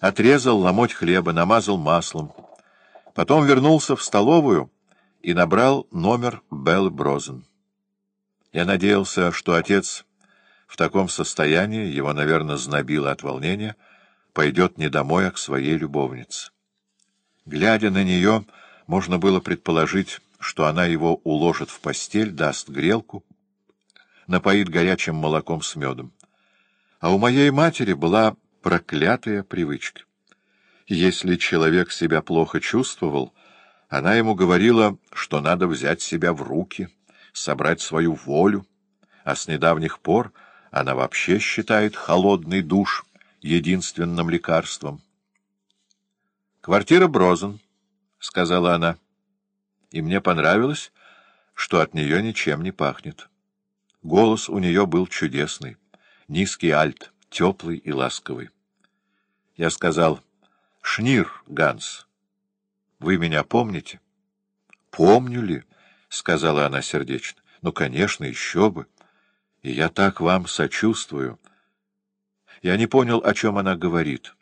отрезал ломоть хлеба, намазал маслом. Потом вернулся в столовую и набрал номер Белл Брозен. Я надеялся, что отец в таком состоянии, его, наверное, знобило от волнения, пойдет не домой, а к своей любовнице. Глядя на нее, можно было предположить, что она его уложит в постель, даст грелку, напоит горячим молоком с медом. А у моей матери была проклятая привычка. Если человек себя плохо чувствовал, она ему говорила, что надо взять себя в руки, собрать свою волю, а с недавних пор она вообще считает холодный душ единственным лекарством. «Квартира Брозен», — сказала она, и мне понравилось, что от нее ничем не пахнет. Голос у нее был чудесный, низкий альт, теплый и ласковый. Я сказал, «Шнир, Ганс, вы меня помните?» «Помню ли?» — сказала она сердечно. «Ну, конечно, еще бы. И я так вам сочувствую». Я не понял, о чем она говорит,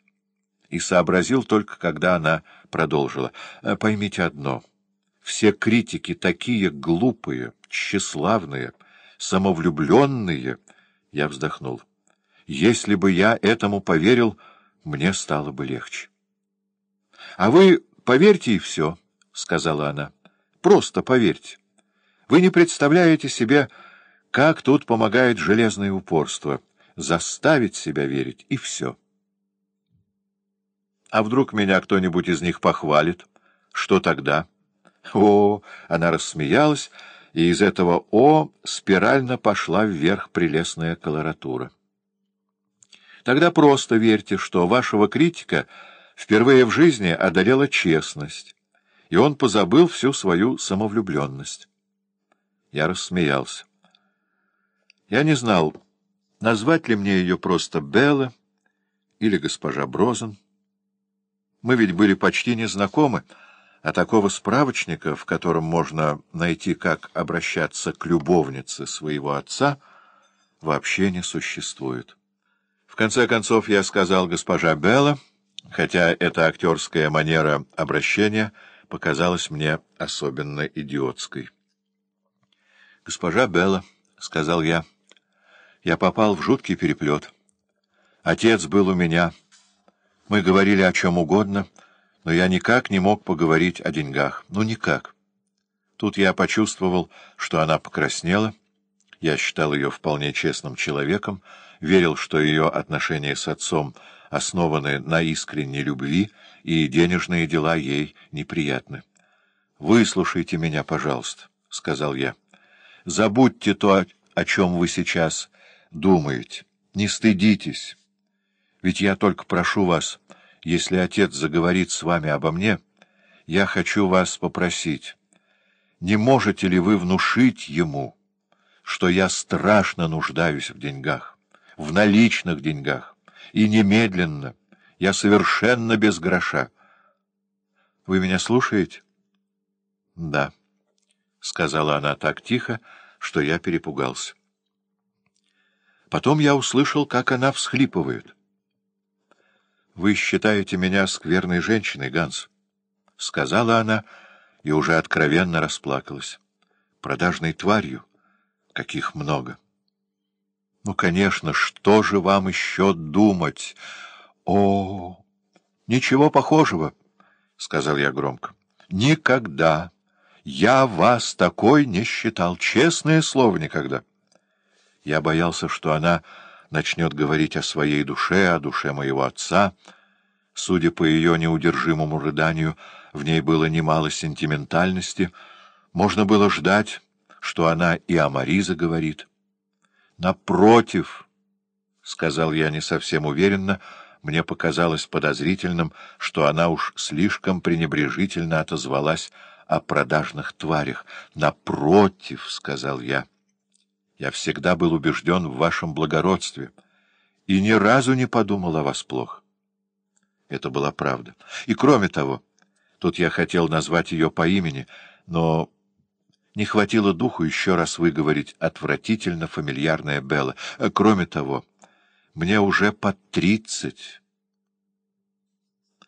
и сообразил только, когда она продолжила. «Э, «Поймите одно. Все критики такие глупые, тщеславные, самовлюбленные». Я вздохнул. «Если бы я этому поверил, мне стало бы легче». «А вы поверьте и все», — сказала она. «Просто поверьте. Вы не представляете себе, как тут помогает железное упорство» заставить себя верить, и все. А вдруг меня кто-нибудь из них похвалит? Что тогда? О, она рассмеялась, и из этого «о» спирально пошла вверх прелестная колоратура. Тогда просто верьте, что вашего критика впервые в жизни одолела честность, и он позабыл всю свою самовлюбленность. Я рассмеялся. Я не знал, Назвать ли мне ее просто Белла или госпожа Брозен? Мы ведь были почти незнакомы, а такого справочника, в котором можно найти, как обращаться к любовнице своего отца, вообще не существует. В конце концов я сказал госпожа Белла, хотя эта актерская манера обращения показалась мне особенно идиотской. — Госпожа Белла, — сказал я, — я попал в жуткий переплет. Отец был у меня. Мы говорили о чем угодно, но я никак не мог поговорить о деньгах. Ну, никак. Тут я почувствовал, что она покраснела. Я считал ее вполне честным человеком, верил, что ее отношения с отцом основаны на искренней любви, и денежные дела ей неприятны. «Выслушайте меня, пожалуйста», — сказал я. «Забудьте то, о чем вы сейчас думаете. Не стыдитесь. Ведь я только прошу вас, если отец заговорит с вами обо мне, я хочу вас попросить, не можете ли вы внушить ему, что я страшно нуждаюсь в деньгах, в наличных деньгах, и немедленно, я совершенно без гроша. Вы меня слушаете? — Да, — сказала она так тихо, что я перепугался. Потом я услышал, как она всхлипывает. — Вы считаете меня скверной женщиной, Ганс? — сказала она и уже откровенно расплакалась. — Продажной тварью, каких много. — Ну, конечно, что же вам еще думать? — О, ничего похожего, — сказал я громко. — Никогда. Я вас такой не считал, честное слово, никогда. — я боялся, что она начнет говорить о своей душе, о душе моего отца. Судя по ее неудержимому рыданию, в ней было немало сентиментальности. Можно было ждать, что она и о Мари заговорит. «Напротив», — сказал я не совсем уверенно, мне показалось подозрительным, что она уж слишком пренебрежительно отозвалась о продажных тварях. «Напротив», — сказал я, — я всегда был убежден в вашем благородстве и ни разу не подумал о вас плохо. Это была правда. И кроме того, тут я хотел назвать ее по имени, но не хватило духу еще раз выговорить отвратительно фамильярная Белла. Кроме того, мне уже под тридцать...